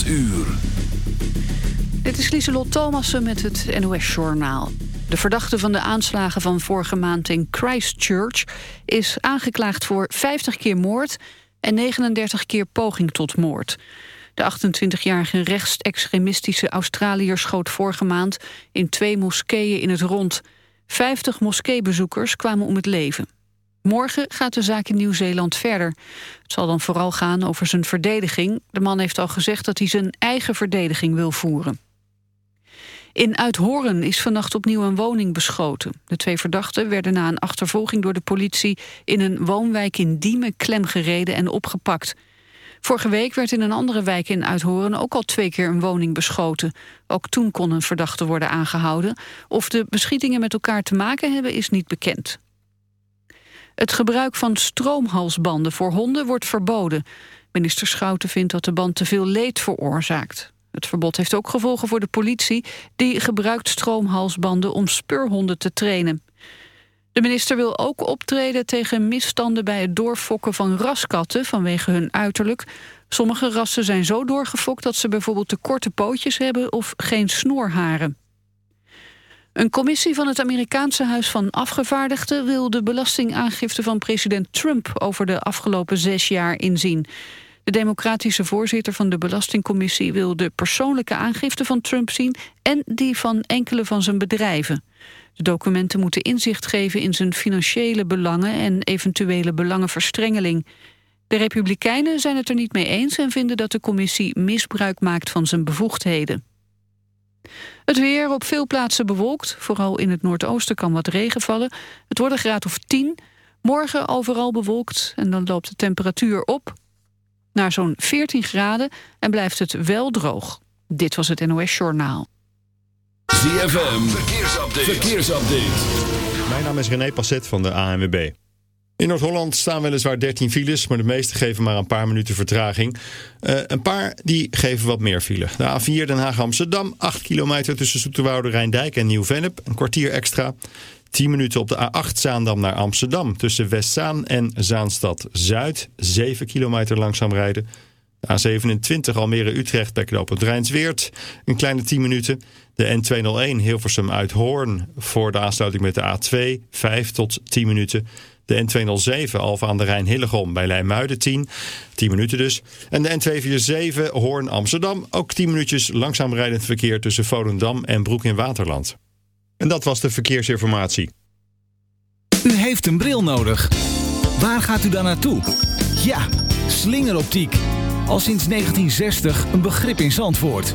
8 uur. Dit is Lieselot Thomassen met het NOS-journaal. De verdachte van de aanslagen van vorige maand in Christchurch... is aangeklaagd voor 50 keer moord en 39 keer poging tot moord. De 28-jarige rechtsextremistische Australiër schoot vorige maand... in twee moskeeën in het rond. 50 moskeebezoekers kwamen om het leven. Morgen gaat de zaak in Nieuw-Zeeland verder. Het zal dan vooral gaan over zijn verdediging. De man heeft al gezegd dat hij zijn eigen verdediging wil voeren. In Uithoren is vannacht opnieuw een woning beschoten. De twee verdachten werden na een achtervolging door de politie... in een woonwijk in Diemen klemgereden en opgepakt. Vorige week werd in een andere wijk in Uithoren ook al twee keer een woning beschoten. Ook toen kon een verdachte worden aangehouden. Of de beschietingen met elkaar te maken hebben is niet bekend. Het gebruik van stroomhalsbanden voor honden wordt verboden. Minister Schouten vindt dat de band te veel leed veroorzaakt. Het verbod heeft ook gevolgen voor de politie... die gebruikt stroomhalsbanden om speurhonden te trainen. De minister wil ook optreden tegen misstanden bij het doorfokken van raskatten vanwege hun uiterlijk. Sommige rassen zijn zo doorgefokt dat ze bijvoorbeeld te korte pootjes hebben of geen snoorharen. Een commissie van het Amerikaanse Huis van Afgevaardigden wil de belastingaangifte van president Trump over de afgelopen zes jaar inzien. De democratische voorzitter van de Belastingcommissie wil de persoonlijke aangifte van Trump zien en die van enkele van zijn bedrijven. De documenten moeten inzicht geven in zijn financiële belangen en eventuele belangenverstrengeling. De Republikeinen zijn het er niet mee eens en vinden dat de commissie misbruik maakt van zijn bevoegdheden. Het weer op veel plaatsen bewolkt. Vooral in het noordoosten kan wat regen vallen. Het wordt een graad of 10. Morgen overal bewolkt en dan loopt de temperatuur op naar zo'n 14 graden en blijft het wel droog. Dit was het NOS Journaal. ZFM, verkeersupdate. verkeersupdate. Mijn naam is René Passet van de ANWB. In Noord-Holland staan weliswaar 13 files, maar de meeste geven maar een paar minuten vertraging. Uh, een paar die geven wat meer file. De A4 Den Haag-Amsterdam, 8 kilometer tussen Zoeterwoude, Rijndijk en Nieuw-Vennep. Een kwartier extra. 10 minuten op de A8 Zaandam naar Amsterdam. Tussen Westzaan en Zaanstad Zuid. 7 kilometer langzaam rijden. A27 Almere-Utrecht bij knooppunt Rijnsweert. Een kleine 10 minuten. De N201 Hilversum uit Hoorn voor de aansluiting met de A2. 5 tot 10 minuten. De N207 Alfa aan de Rijn Hillegom bij Leimuiden 10. 10 minuten dus. En de N247 Hoorn Amsterdam. Ook 10 minuutjes langzaam rijdend verkeer tussen Volendam en Broek in Waterland. En dat was de verkeersinformatie. U heeft een bril nodig. Waar gaat u dan naartoe? Ja, slingeroptiek. Al sinds 1960 een begrip in Zandvoort.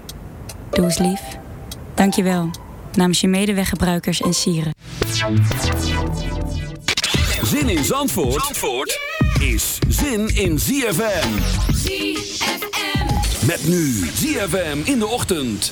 Doe eens lief. Dankjewel. Namens je medeweggebruikers en sieren. Zin in Zandvoort, Zandvoort is zin in ZFM. ZFM. Met nu ZFM in de ochtend.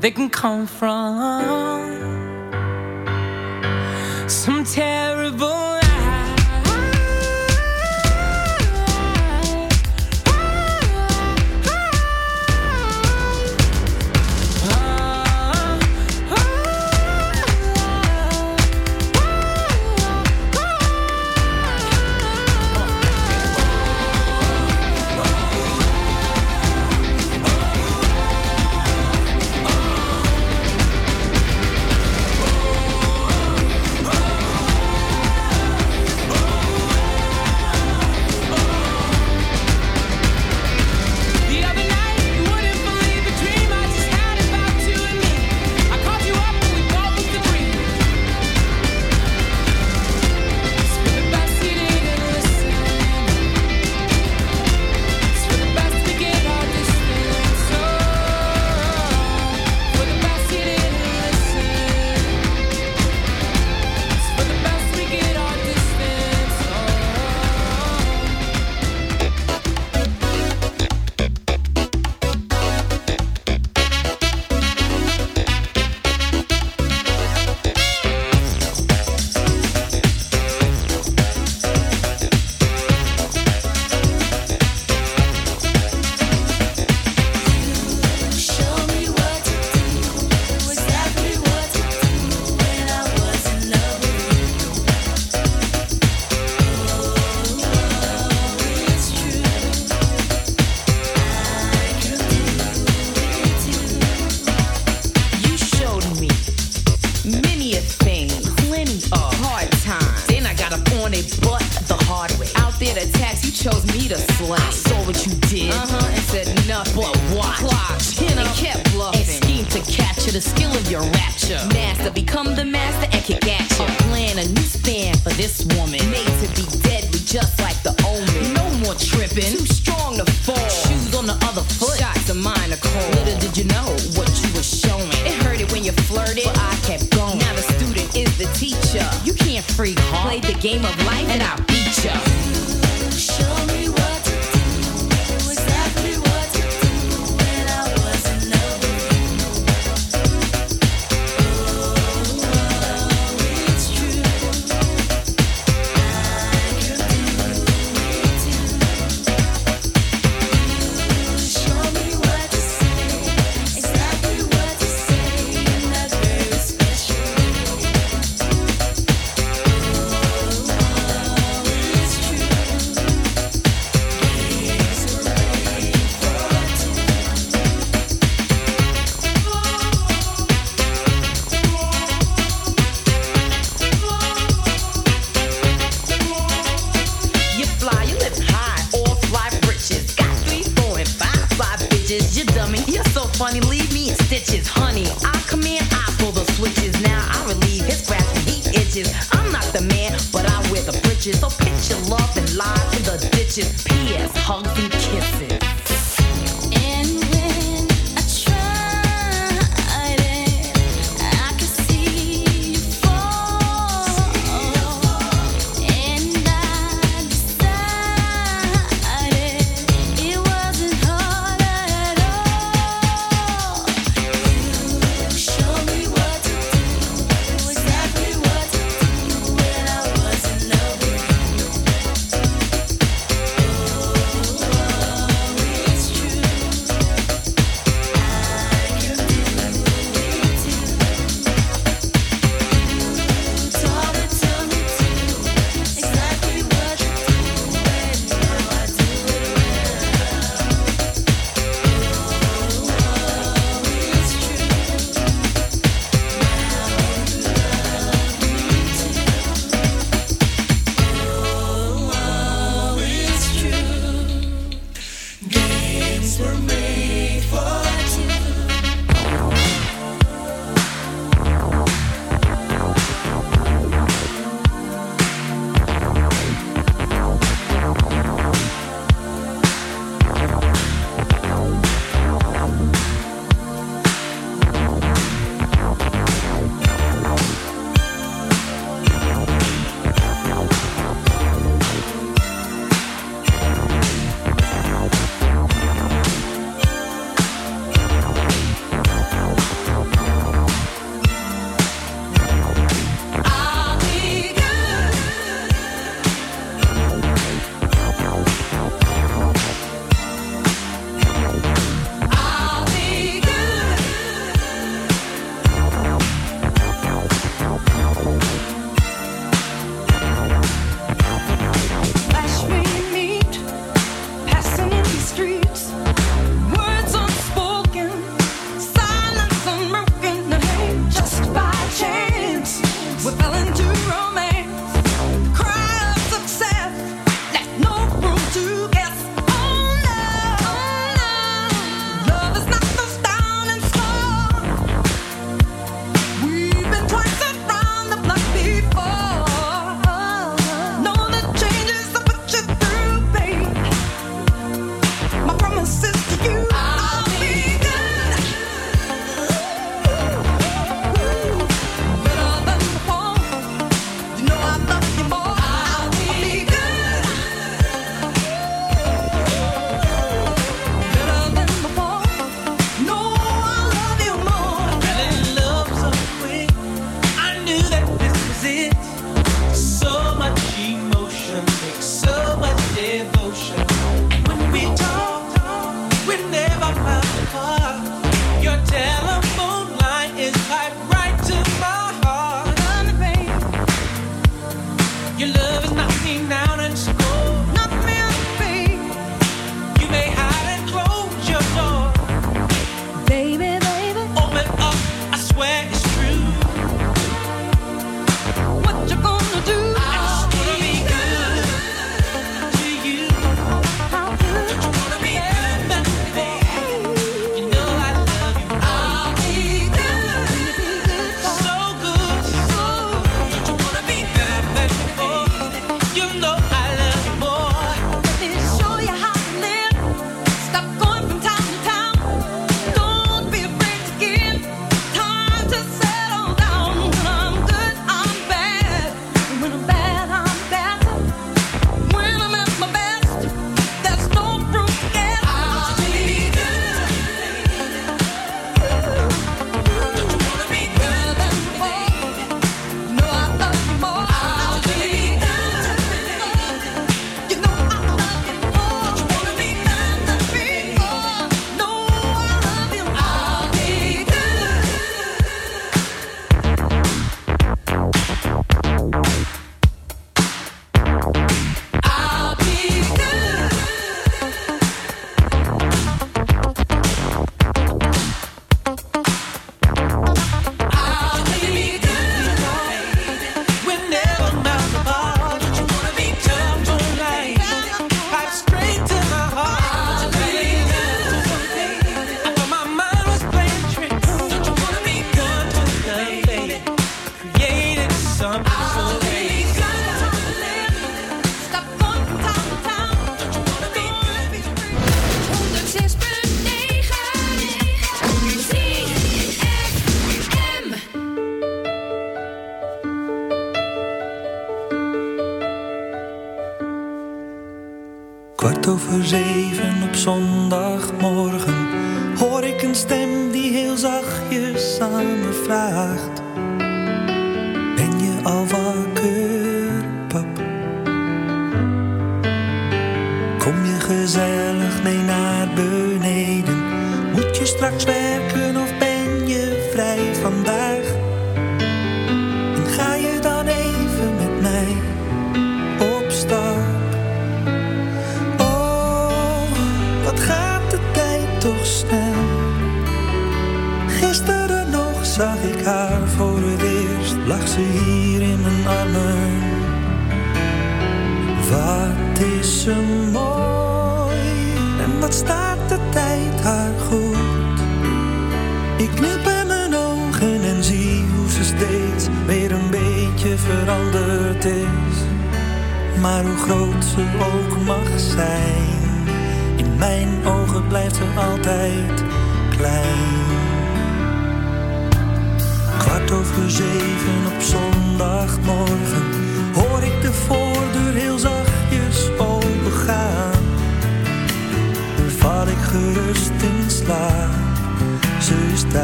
That can come from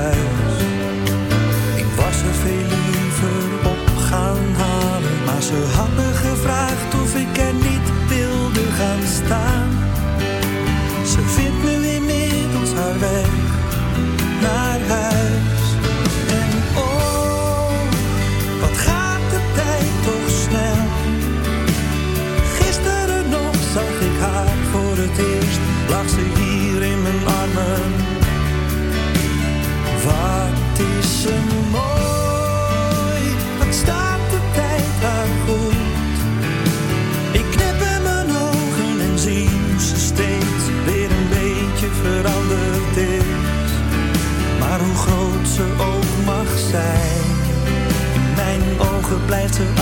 life blijft ze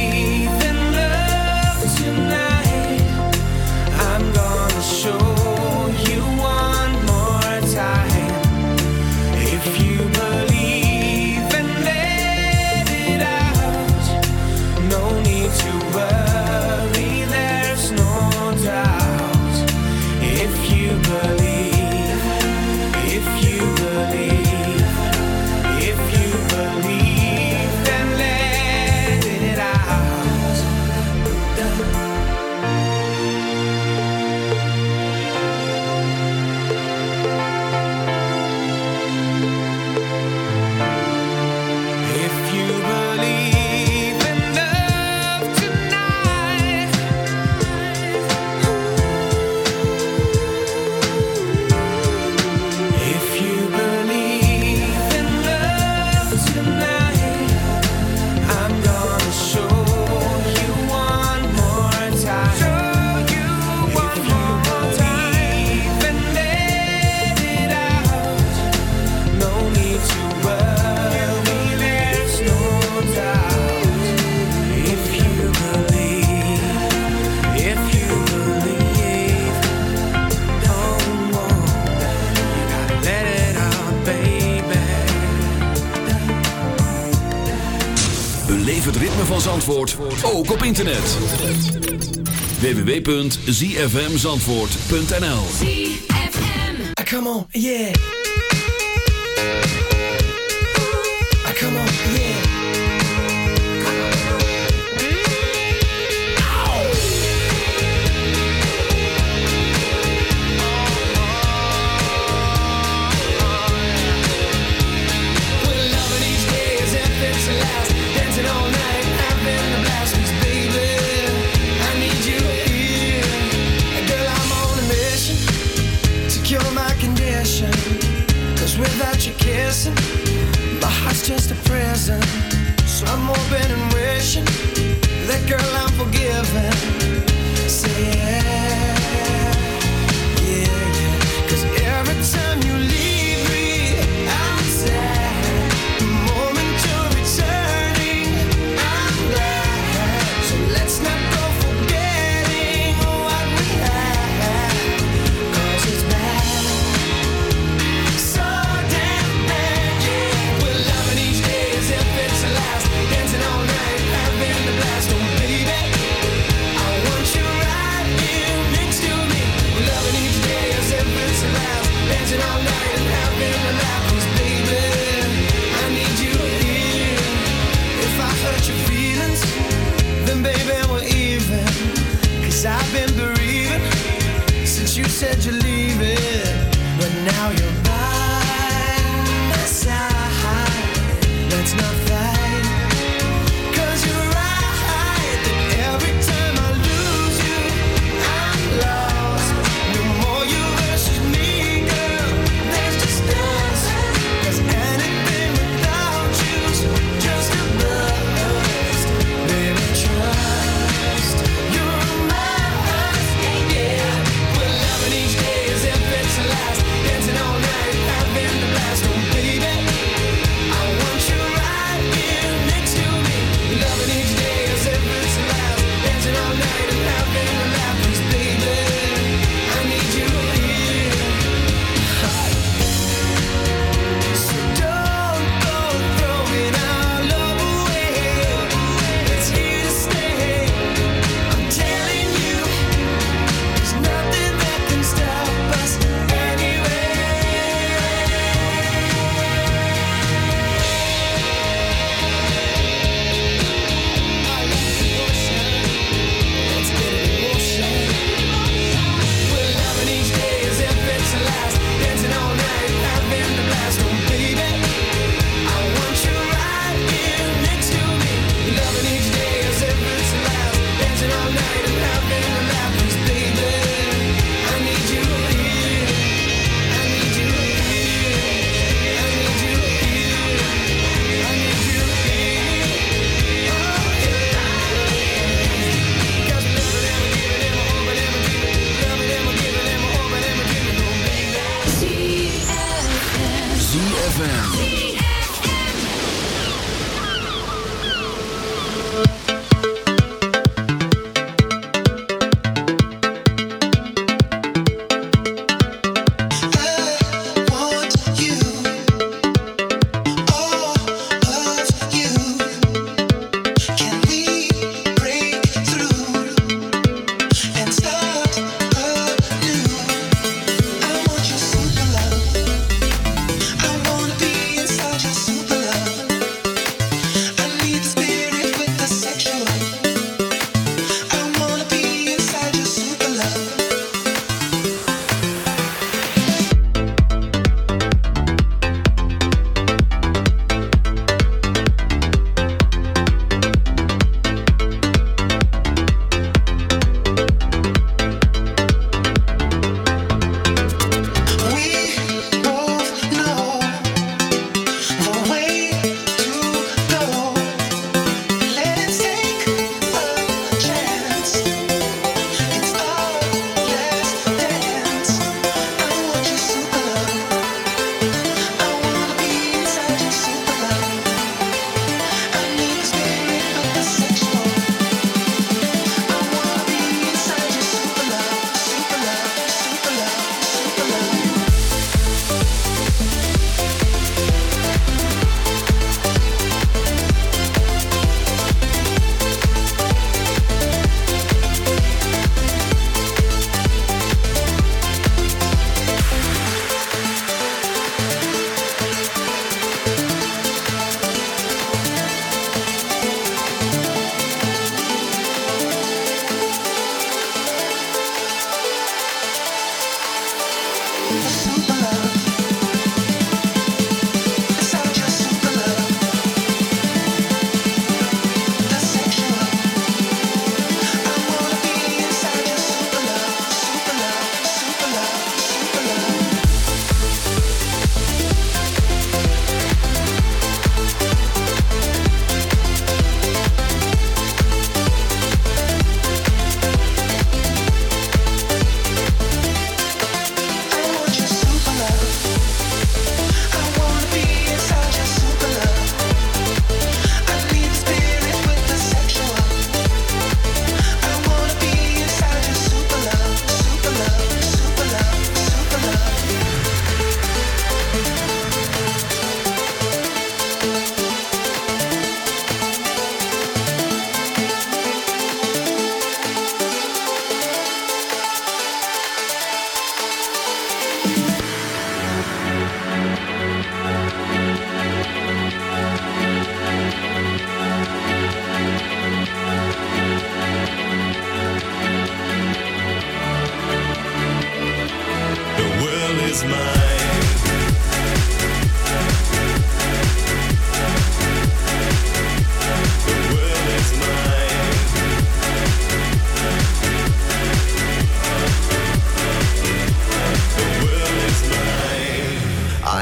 internet. www.zfmzandvoort.nl ah, Come on, yeah.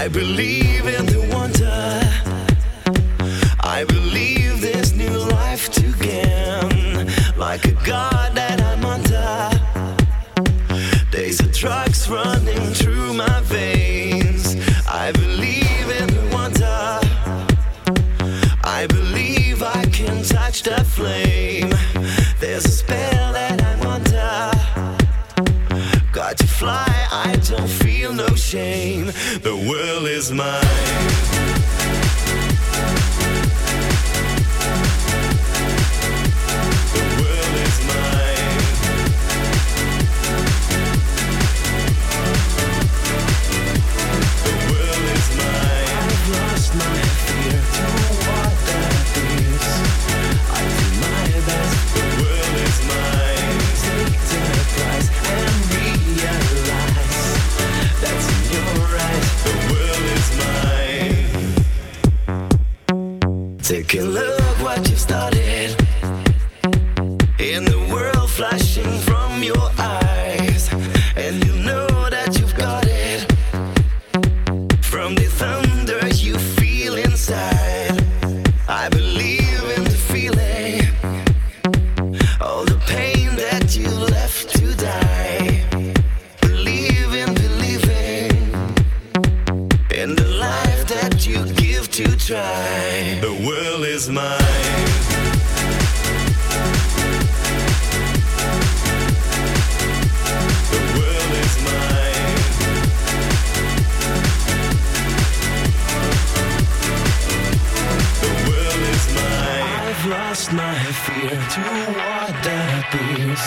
I believe in the wonder. I believe this new life to gain, like a god. is mine. fear to what that that is.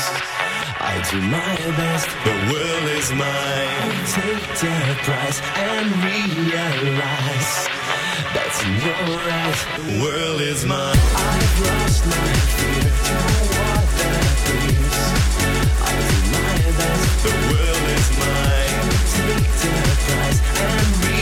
I do my best, the world is mine. I take the prize and realize that's your eyes, The world is mine. I've lost my fear to what that that is. I do my best, the world is mine. I take the prize and realize.